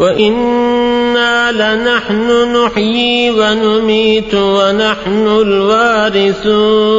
وإنا لنحن نحيي ونميت ونحن الوارثون